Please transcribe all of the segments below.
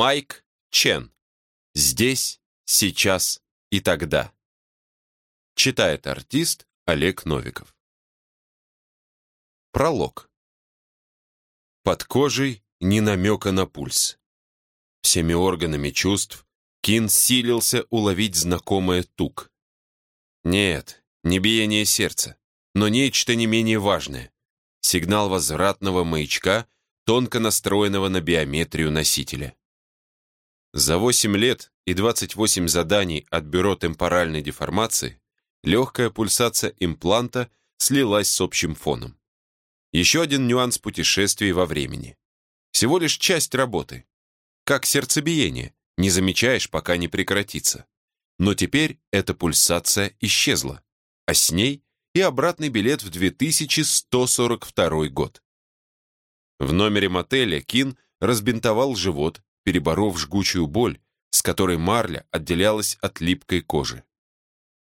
Майк Чен. Здесь, сейчас и тогда. Читает артист Олег Новиков. Пролог. Под кожей ни намека на пульс. Всеми органами чувств Кин силился уловить знакомое тук. Нет, не биение сердца, но нечто не менее важное. Сигнал возвратного маячка, тонко настроенного на биометрию носителя. За 8 лет и 28 заданий от Бюро темпоральной деформации легкая пульсация импланта слилась с общим фоном. Еще один нюанс путешествий во времени. Всего лишь часть работы. Как сердцебиение, не замечаешь, пока не прекратится. Но теперь эта пульсация исчезла, а с ней и обратный билет в 2142 год. В номере мотеля Кин разбинтовал живот, переборов жгучую боль, с которой марля отделялась от липкой кожи.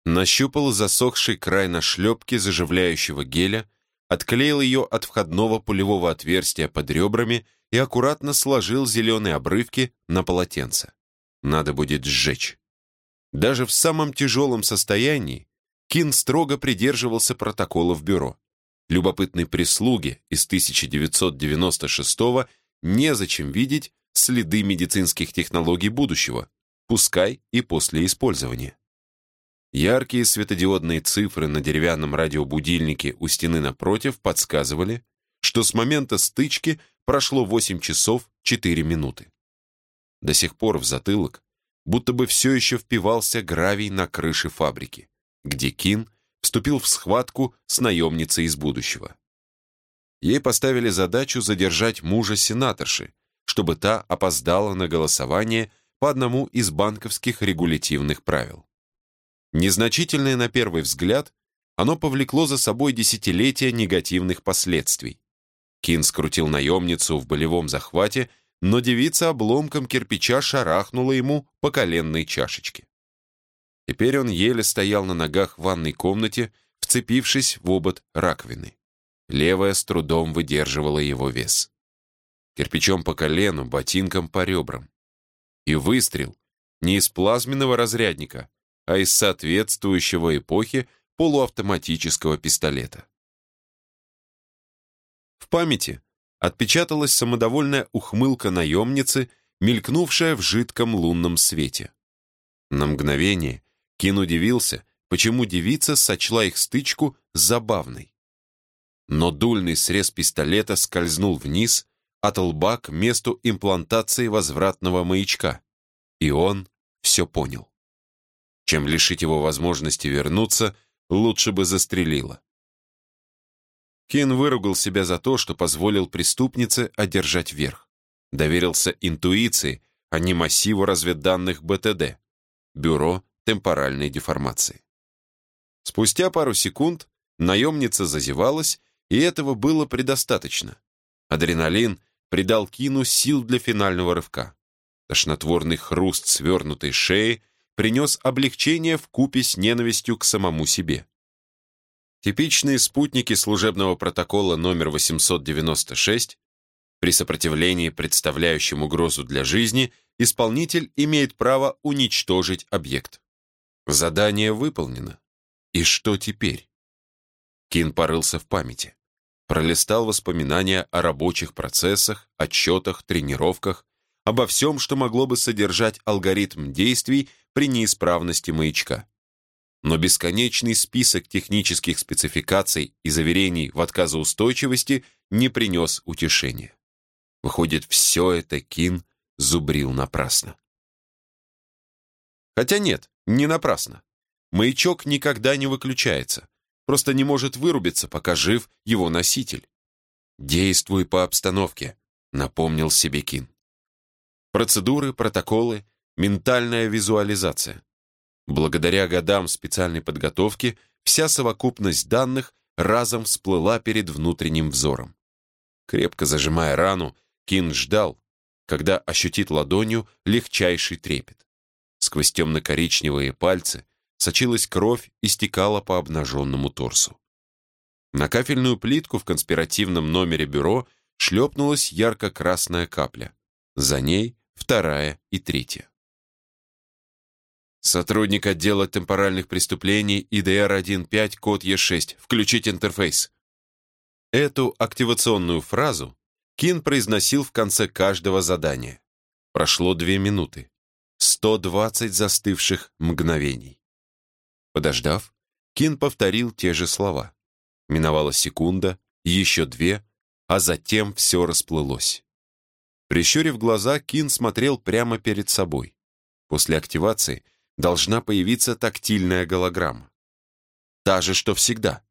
Нащупал засохший край нашлепки заживляющего геля, отклеил ее от входного пулевого отверстия под ребрами и аккуратно сложил зеленые обрывки на полотенце. Надо будет сжечь. Даже в самом тяжелом состоянии Кин строго придерживался протоколов бюро. Любопытной прислуге из 1996-го незачем видеть следы медицинских технологий будущего, пускай и после использования. Яркие светодиодные цифры на деревянном радиобудильнике у стены напротив подсказывали, что с момента стычки прошло 8 часов 4 минуты. До сих пор в затылок будто бы все еще впивался гравий на крыше фабрики, где Кин вступил в схватку с наемницей из будущего. Ей поставили задачу задержать мужа сенаторши, чтобы та опоздала на голосование по одному из банковских регулятивных правил. Незначительное на первый взгляд, оно повлекло за собой десятилетия негативных последствий. Кин скрутил наемницу в болевом захвате, но девица обломком кирпича шарахнула ему по коленной чашечке. Теперь он еле стоял на ногах в ванной комнате, вцепившись в обод раковины. Левая с трудом выдерживала его вес кирпичом по колену, ботинком по ребрам. И выстрел не из плазменного разрядника, а из соответствующего эпохе полуавтоматического пистолета. В памяти отпечаталась самодовольная ухмылка наемницы, мелькнувшая в жидком лунном свете. На мгновение Кин удивился, почему девица сочла их стычку забавной. Но дульный срез пистолета скользнул вниз, от лба к месту имплантации возвратного маячка. И он все понял. Чем лишить его возможности вернуться, лучше бы застрелило. Кин выругал себя за то, что позволил преступнице одержать верх. Доверился интуиции, а не массиву разведданных БТД, Бюро темпоральной деформации. Спустя пару секунд наемница зазевалась, и этого было предостаточно. Адреналин придал Кину сил для финального рывка. Тошнотворный хруст свернутой шеи принес облегчение в купе с ненавистью к самому себе. Типичные спутники служебного протокола номер 896 при сопротивлении, представляющем угрозу для жизни, исполнитель имеет право уничтожить объект. Задание выполнено. И что теперь? Кин порылся в памяти пролистал воспоминания о рабочих процессах, отчетах, тренировках, обо всем, что могло бы содержать алгоритм действий при неисправности маячка. Но бесконечный список технических спецификаций и заверений в отказоустойчивости не принес утешения. Выходит, все это Кин зубрил напрасно. Хотя нет, не напрасно. Маячок никогда не выключается, просто не может вырубиться, пока жив его носитель. «Действуй по обстановке», — напомнил себе Кин. Процедуры, протоколы, ментальная визуализация. Благодаря годам специальной подготовки вся совокупность данных разом всплыла перед внутренним взором. Крепко зажимая рану, Кин ждал, когда ощутит ладонью легчайший трепет. Сквозь темно-коричневые пальцы сочилась кровь и стекала по обнаженному торсу. На кафельную плитку в конспиративном номере бюро шлепнулась ярко-красная капля. За ней вторая и третья. Сотрудник отдела темпоральных преступлений ИДР-15, код Е6. Включить интерфейс. Эту активационную фразу Кин произносил в конце каждого задания. Прошло две минуты. 120 застывших мгновений. Подождав, Кин повторил те же слова. Миновала секунда, еще две, а затем все расплылось. Прищурив глаза, Кин смотрел прямо перед собой. После активации должна появиться тактильная голограмма. Та же, что всегда.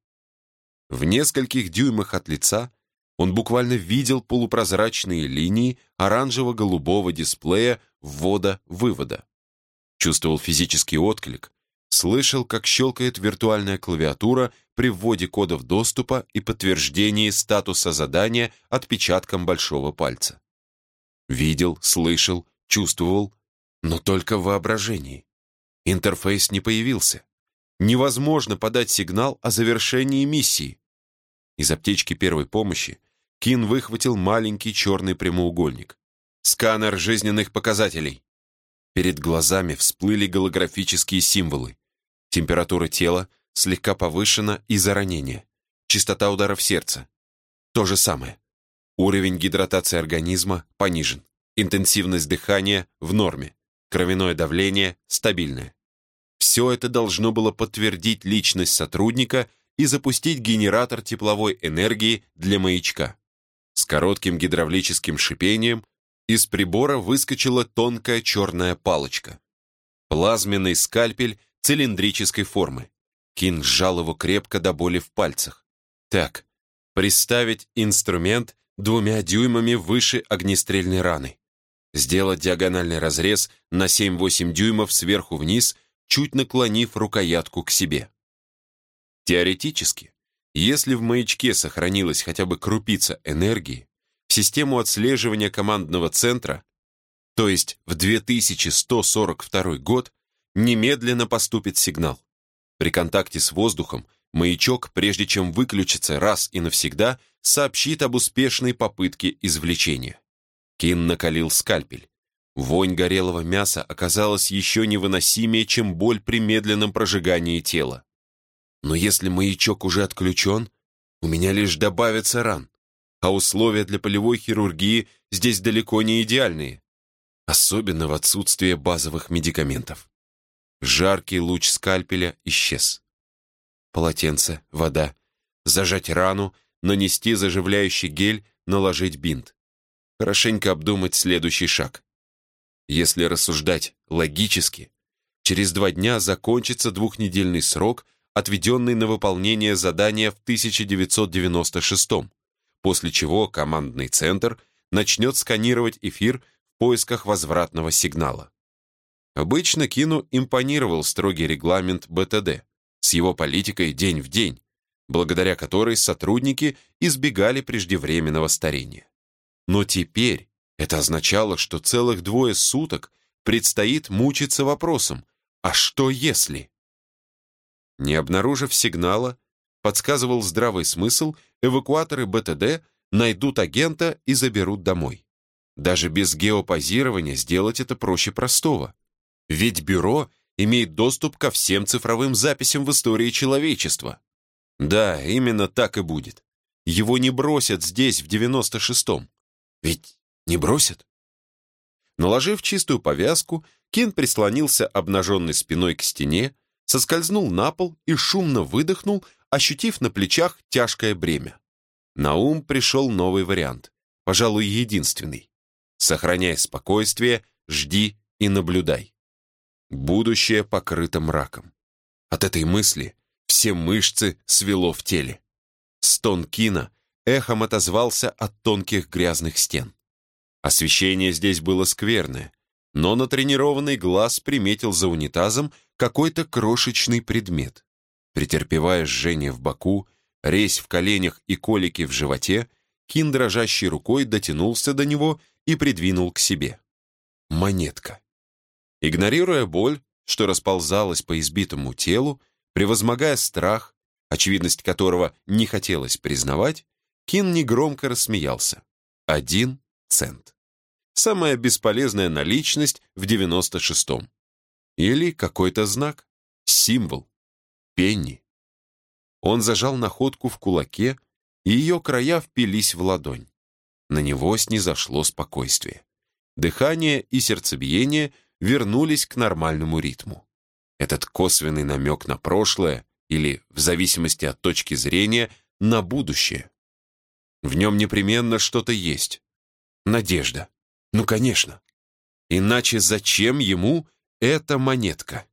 В нескольких дюймах от лица он буквально видел полупрозрачные линии оранжево-голубого дисплея ввода-вывода. Чувствовал физический отклик, слышал, как щелкает виртуальная клавиатура при вводе кодов доступа и подтверждении статуса задания отпечатком большого пальца. Видел, слышал, чувствовал, но только в воображении. Интерфейс не появился. Невозможно подать сигнал о завершении миссии. Из аптечки первой помощи Кин выхватил маленький черный прямоугольник. Сканер жизненных показателей. Перед глазами всплыли голографические символы. Температура тела слегка повышена из-за ранения. Частота ударов сердца. То же самое. Уровень гидратации организма понижен. Интенсивность дыхания в норме. Кровяное давление стабильное. Все это должно было подтвердить личность сотрудника и запустить генератор тепловой энергии для маячка. С коротким гидравлическим шипением из прибора выскочила тонкая черная палочка. Плазменный скальпель цилиндрической формы. Кин сжал его крепко до боли в пальцах. Так, приставить инструмент двумя дюймами выше огнестрельной раны. Сделать диагональный разрез на 7-8 дюймов сверху вниз, чуть наклонив рукоятку к себе. Теоретически, если в маячке сохранилась хотя бы крупица энергии, в систему отслеживания командного центра, то есть в 2142 год, немедленно поступит сигнал. При контакте с воздухом маячок, прежде чем выключиться раз и навсегда, сообщит об успешной попытке извлечения. Кин накалил скальпель. Вонь горелого мяса оказалась еще невыносимее, чем боль при медленном прожигании тела. Но если маячок уже отключен, у меня лишь добавится ран, а условия для полевой хирургии здесь далеко не идеальные, особенно в отсутствие базовых медикаментов. Жаркий луч скальпеля исчез. Полотенце, вода, зажать рану, нанести заживляющий гель, наложить бинт. Хорошенько обдумать следующий шаг. Если рассуждать логически, через два дня закончится двухнедельный срок, отведенный на выполнение задания в 1996 после чего командный центр начнет сканировать эфир в поисках возвратного сигнала. Обычно Кину импонировал строгий регламент БТД с его политикой день в день, благодаря которой сотрудники избегали преждевременного старения. Но теперь это означало, что целых двое суток предстоит мучиться вопросом «А что если?». Не обнаружив сигнала, подсказывал здравый смысл, эвакуаторы БТД найдут агента и заберут домой. Даже без геопозирования сделать это проще простого. Ведь бюро имеет доступ ко всем цифровым записям в истории человечества. Да, именно так и будет. Его не бросят здесь, в 96-м. Ведь не бросят. Наложив чистую повязку, Кин прислонился обнаженной спиной к стене, соскользнул на пол и шумно выдохнул, ощутив на плечах тяжкое бремя. На ум пришел новый вариант, пожалуй, единственный. Сохраняй спокойствие, жди и наблюдай. Будущее покрыто мраком. От этой мысли все мышцы свело в теле. Стон Кина эхом отозвался от тонких грязных стен. Освещение здесь было скверное, но натренированный глаз приметил за унитазом какой-то крошечный предмет. Претерпевая жжение в боку, резь в коленях и колики в животе, Кин дрожащей рукой дотянулся до него и придвинул к себе. Монетка. Игнорируя боль, что расползалась по избитому телу, превозмогая страх, очевидность которого не хотелось признавать, Кин негромко рассмеялся. Один цент. самая бесполезная наличность в 96-м. Или какой-то знак, символ, пенни. Он зажал находку в кулаке, и ее края впились в ладонь. На него снизошло спокойствие. Дыхание и сердцебиение вернулись к нормальному ритму. Этот косвенный намек на прошлое или, в зависимости от точки зрения, на будущее. В нем непременно что-то есть. Надежда. Ну, конечно. Иначе зачем ему эта монетка?